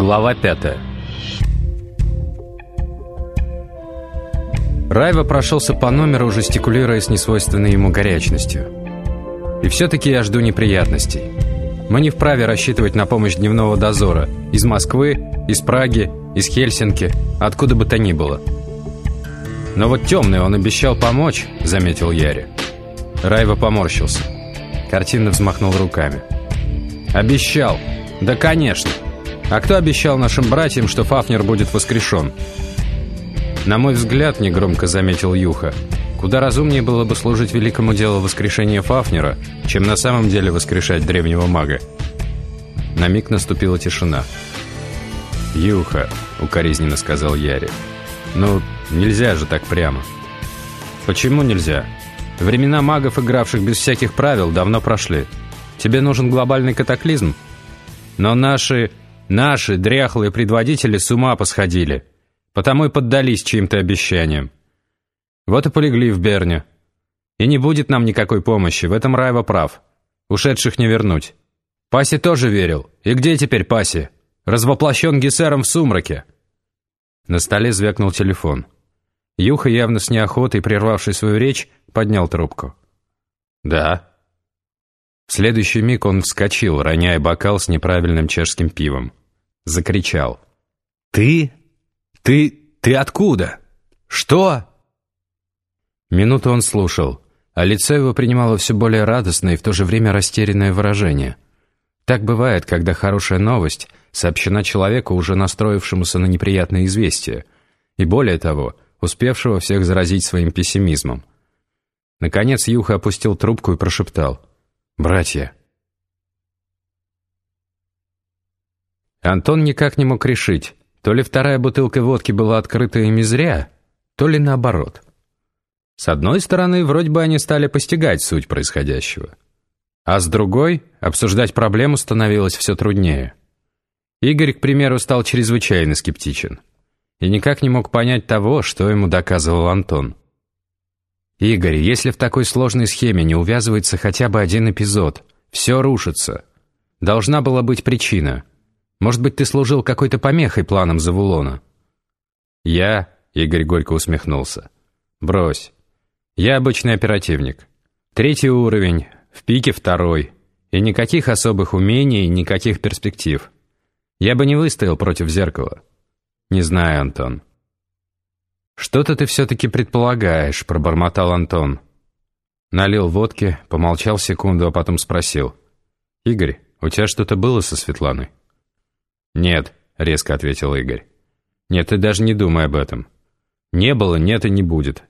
Глава 5 Райва прошелся по номеру, жестикулируя с несвойственной ему горячностью. И все-таки я жду неприятностей. Мы не вправе рассчитывать на помощь дневного дозора из Москвы, из Праги, из Хельсинки, откуда бы то ни было. Но вот темный он обещал помочь, заметил Яри. Райва поморщился. Картинно взмахнул руками. «Обещал! Да, конечно! А кто обещал нашим братьям, что Фафнер будет воскрешен?» «На мой взгляд, негромко заметил Юха, куда разумнее было бы служить великому делу воскрешения Фафнера, чем на самом деле воскрешать древнего мага». На миг наступила тишина. «Юха», — укоризненно сказал Яри, — «ну, нельзя же так прямо». «Почему нельзя? Времена магов, игравших без всяких правил, давно прошли. Тебе нужен глобальный катаклизм? Но наши, наши дряхлые предводители с ума посходили, потому и поддались чьим-то обещаниям. Вот и полегли в Берне. И не будет нам никакой помощи, в этом Райва прав. Ушедших не вернуть. Паси тоже верил. И где теперь Паси? Развоплощен Гессером в сумраке. На столе звякнул телефон. Юха, явно с неохотой прервавший свою речь, поднял трубку. «Да». В следующий миг он вскочил, роняя бокал с неправильным чешским пивом. Закричал. «Ты? Ты? Ты откуда? Что?» Минуту он слушал, а лицо его принимало все более радостное и в то же время растерянное выражение. Так бывает, когда хорошая новость сообщена человеку, уже настроившемуся на неприятное известие, и более того, успевшего всех заразить своим пессимизмом. Наконец Юха опустил трубку и прошептал. «Братья». Антон никак не мог решить, то ли вторая бутылка водки была открыта ими зря, то ли наоборот. С одной стороны, вроде бы они стали постигать суть происходящего. А с другой, обсуждать проблему становилось все труднее. Игорь, к примеру, стал чрезвычайно скептичен. И никак не мог понять того, что ему доказывал Антон. «Игорь, если в такой сложной схеме не увязывается хотя бы один эпизод, все рушится. Должна была быть причина. Может быть, ты служил какой-то помехой планам Завулона?» «Я...» — Игорь горько усмехнулся. «Брось. Я обычный оперативник. Третий уровень, в пике второй. И никаких особых умений, никаких перспектив. Я бы не выстоял против зеркала». «Не знаю, Антон». «Что-то ты все-таки предполагаешь», — пробормотал Антон. Налил водки, помолчал секунду, а потом спросил. «Игорь, у тебя что-то было со Светланой?» «Нет», — резко ответил Игорь. «Нет, ты даже не думай об этом. Не было, нет и не будет.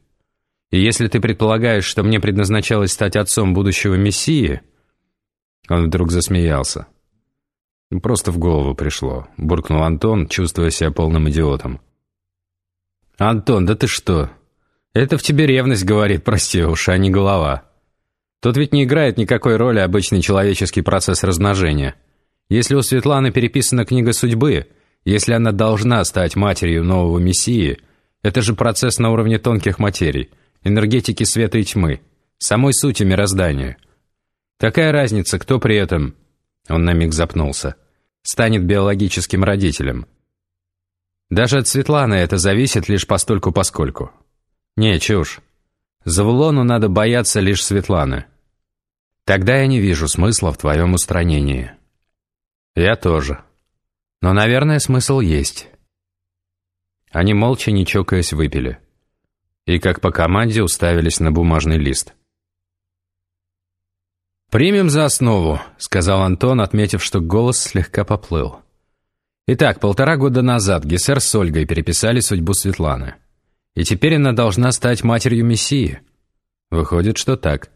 И если ты предполагаешь, что мне предназначалось стать отцом будущего Мессии...» Он вдруг засмеялся. «Просто в голову пришло», — буркнул Антон, чувствуя себя полным идиотом. «Антон, да ты что? Это в тебе ревность говорит, прости уж, а не голова. Тут ведь не играет никакой роли обычный человеческий процесс размножения. Если у Светланы переписана книга судьбы, если она должна стать матерью нового мессии, это же процесс на уровне тонких материй, энергетики света и тьмы, самой сути мироздания. Какая разница, кто при этом...» Он на миг запнулся. «Станет биологическим родителем». Даже от Светланы это зависит лишь постольку-поскольку. Не, чушь. Завулону надо бояться лишь Светланы. Тогда я не вижу смысла в твоем устранении. Я тоже. Но, наверное, смысл есть. Они молча, не чокаясь, выпили. И, как по команде, уставились на бумажный лист. «Примем за основу», — сказал Антон, отметив, что голос слегка поплыл. Итак, полтора года назад Гессер с Ольгой переписали судьбу Светланы. И теперь она должна стать матерью Мессии. Выходит, что так.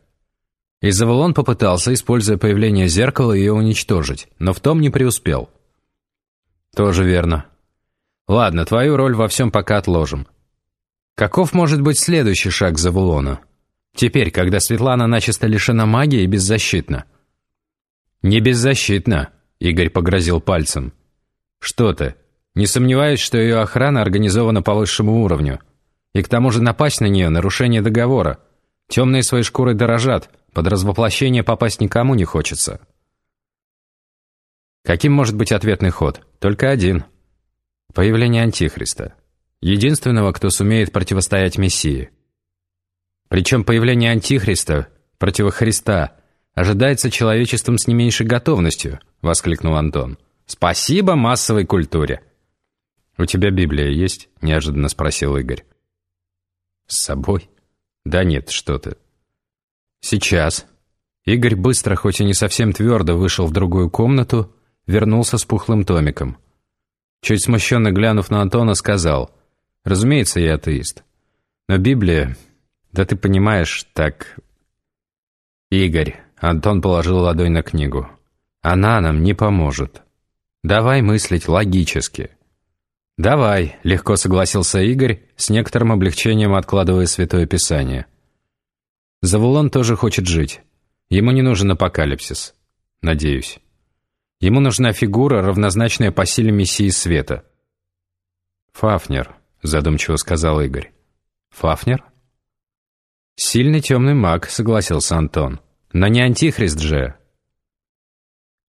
И Заволон попытался, используя появление зеркала, ее уничтожить, но в том не преуспел. Тоже верно. Ладно, твою роль во всем пока отложим. Каков может быть следующий шаг Завулона? Теперь, когда Светлана начисто лишена магии и беззащитна. «Не беззащитна», — Игорь погрозил пальцем. «Что ты? Не сомневаюсь, что ее охрана организована по высшему уровню. И к тому же напасть на нее – нарушение договора. Темные свои шкуры дорожат, под развоплощение попасть никому не хочется». Каким может быть ответный ход? Только один. Появление Антихриста. Единственного, кто сумеет противостоять Мессии. Причем появление Антихриста, против Христа, ожидается человечеством с не меньшей готовностью, воскликнул Антон. Спасибо массовой культуре. «У тебя Библия есть?» – неожиданно спросил Игорь. «С собой?» «Да нет, что ты». «Сейчас». Игорь быстро, хоть и не совсем твердо, вышел в другую комнату, вернулся с пухлым томиком. Чуть смущенно глянув на Антона, сказал, «Разумеется, я атеист. Но Библия, да ты понимаешь, так...» «Игорь», — Антон положил ладонь на книгу, «она нам не поможет. Давай мыслить логически». «Давай», — легко согласился Игорь, с некоторым облегчением откладывая Святое Писание. Завулон тоже хочет жить. Ему не нужен апокалипсис. Надеюсь. Ему нужна фигура, равнозначная по силе Мессии Света. «Фафнер», — задумчиво сказал Игорь. «Фафнер?» «Сильный темный маг», — согласился Антон. «Но не антихрист же».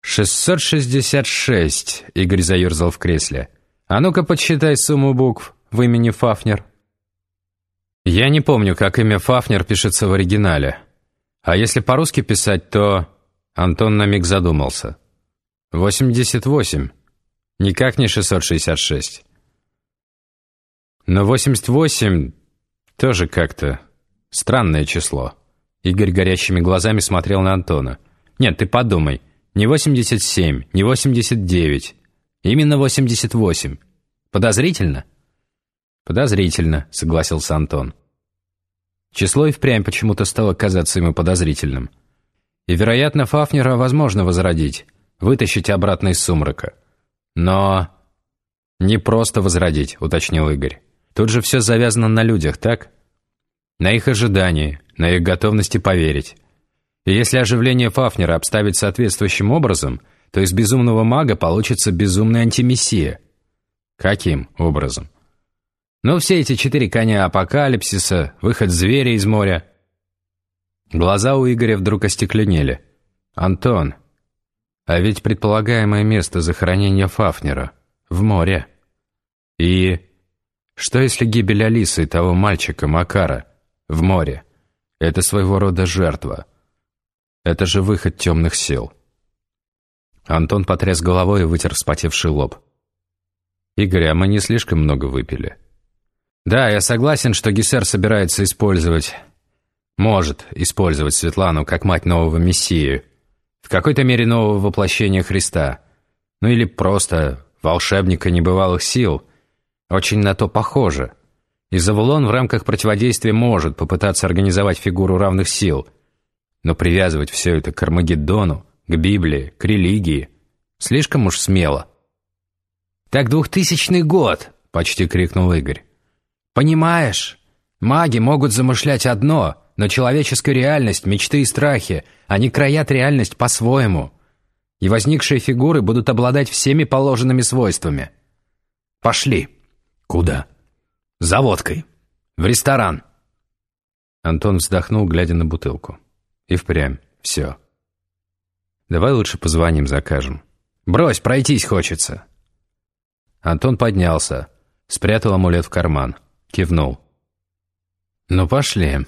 «Шестьсот шестьдесят шесть», — Игорь заерзал в кресле. «А ну-ка подсчитай сумму букв в имени Фафнер». «Я не помню, как имя Фафнер пишется в оригинале. А если по-русски писать, то...» Антон на миг задумался. «Восемьдесят восемь. Никак не шестьсот шестьдесят шесть». Но восемьдесят восемь тоже как-то странное число. Игорь горящими глазами смотрел на Антона. «Нет, ты подумай. Не восемьдесят семь, не восемьдесят девять. Именно 88. Подозрительно? Подозрительно, согласился Антон. Число и впрямь почему-то стало казаться ему подозрительным. И, вероятно, Фафнера возможно возродить, вытащить обратно из сумрака. Но... «Не просто возродить», — уточнил Игорь. «Тут же все завязано на людях, так? На их ожидании, на их готовности поверить. И если оживление Фафнера обставить соответствующим образом — то из безумного мага получится безумный антимессия. Каким образом? Ну, все эти четыре коня апокалипсиса, выход зверя из моря. Глаза у Игоря вдруг остекленели. «Антон, а ведь предполагаемое место захоронения Фафнера в море. И что если гибель Алисы и того мальчика Макара в море? Это своего рода жертва. Это же выход темных сил». Антон потряс головой и вытер вспотевший лоб. «Игорь, а мы не слишком много выпили?» «Да, я согласен, что Гессер собирается использовать... Может использовать Светлану как мать нового Мессии. В какой-то мере нового воплощения Христа. Ну или просто волшебника небывалых сил. Очень на то похоже. И Завулон в рамках противодействия может попытаться организовать фигуру равных сил. Но привязывать все это к Армагеддону к Библии, к религии. Слишком уж смело. «Так двухтысячный год!» — почти крикнул Игорь. «Понимаешь, маги могут замышлять одно, но человеческая реальность, мечты и страхи, они краят реальность по-своему. И возникшие фигуры будут обладать всеми положенными свойствами. Пошли. Куда? За водкой. В ресторан». Антон вздохнул, глядя на бутылку. И впрямь. Все. Давай лучше позвоним, закажем. Брось, пройтись хочется. Антон поднялся, спрятал амулет в карман, кивнул. Ну пошли.